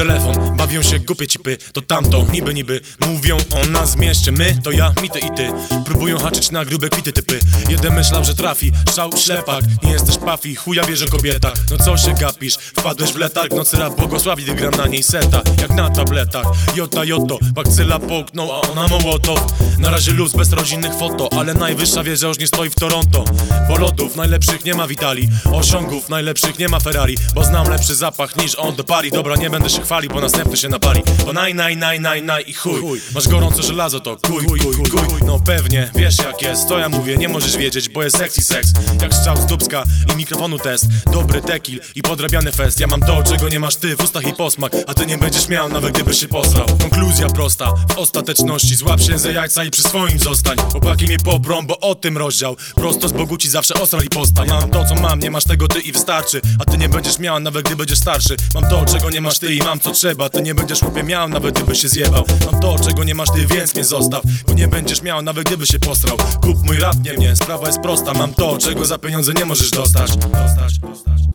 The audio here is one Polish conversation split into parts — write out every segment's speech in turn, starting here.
téléphone Bawią się głupie cipy, to tamto Niby, niby, mówią o nas mieście My, to ja, mi, ty i ty. Próbują haczyć na grube kwity typy. Jeden myślał, że trafi, szał ślepak. Nie jesteś pafi, chuja wierzę kobieta. No co się gapisz, wpadłeś w letarg Nocy rap błogosławi, gdy gram na niej seta. Jak na tabletach, jota joto Bakcyla połknął, a ona mołotow. Na razie luz bez rodzinnych foto Ale najwyższa wieża już nie stoi w Toronto. Bo lodów najlepszych nie ma Witali Osiągów najlepszych nie ma Ferrari. Bo znam lepszy zapach niż on do pari Dobra, nie będę się chwalił, bo następny się napali Bo naj, naj, naj, naj, naj i chuj. Masz gorąco żelazo to kuj, kuj, kuj, No pewnie, wiesz jak jest, to ja mówię Nie możesz wiedzieć, bo jest sexy seks. Jak strzał z dubska i mikrofonu test. Dobry tekil i podrabiany fest. Ja mam to, czego nie masz ty w ustach i posmak. A ty nie będziesz miał, nawet gdyby się posrał. Konkluzja prosta, w ostateczności Złap się za jajca i przy swoim zostań. Chłopaki mnie pobrą, bo o tym rozdział. Prosto z Bogu ci zawsze osral i posta. Mam to, co mam, nie masz tego ty i wystarczy. A ty nie będziesz miał, nawet gdy będziesz starszy. Mam to, czego nie masz ty i mam co trzeba. Ty nie będziesz chłopie miał, nawet gdyby się zjebał. Mam to, czego nie masz ty, więc mnie zostaw Bo nie będziesz miał, nawet gdyby się posrał. Kup mój rap, nie mnie, sprawa jest prosta Mam to, czego za pieniądze nie możesz Dostać, dostać, dostać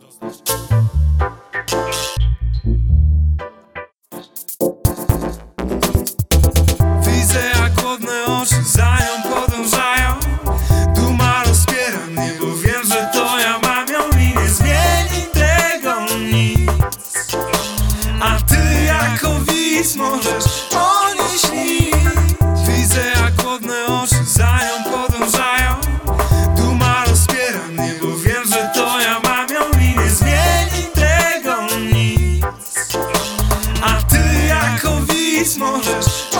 widz możesz o niej śnić Widzę jak głodne oczy za nią podążają. Duma rozpiera mnie, bo wiem, że to ja mam ją I nie zmieni tego nic. A ty jako widz możesz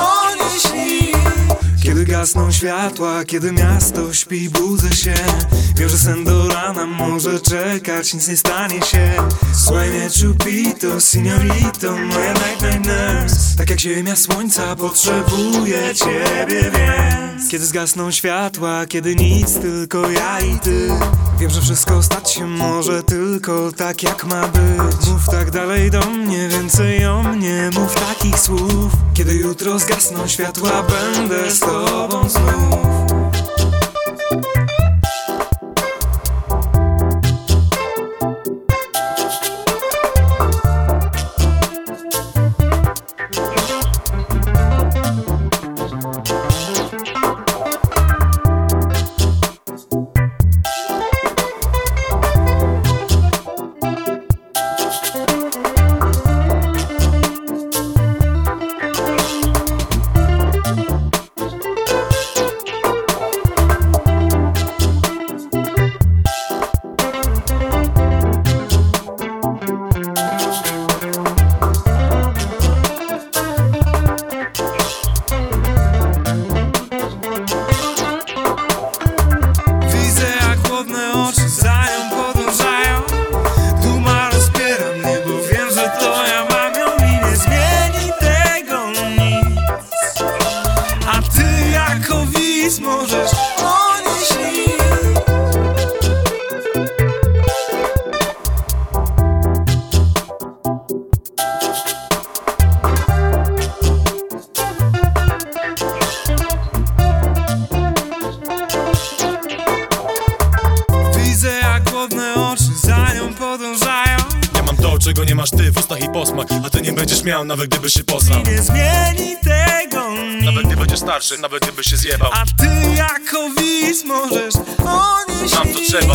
gasną światła, kiedy miasto śpi, budzę się. Wiem, że sen do rana może czekać, nic nie stanie się. Słuchaj mnie, chupito, signorito, moja night night nurse. Tak jak ziemia słońca potrzebuje ciebie, więc Kiedy zgasną światła, kiedy nic, tylko ja i ty. Wiem, że wszystko stać się może tylko tak jak ma być. Mów tak dalej do mnie, więcej o mnie. Mów takich słów. Kiedy jutro zgasną światła, będę z tobą znów widz czego nie masz ty w ustach i posmak. A ty nie będziesz miał, nawet gdyby się posrał. Nie zmieni tego Nawet nic gdy będziesz starszy, nawet gdyby się zjebał. A ty jako widz możesz o niej Mam to trzeba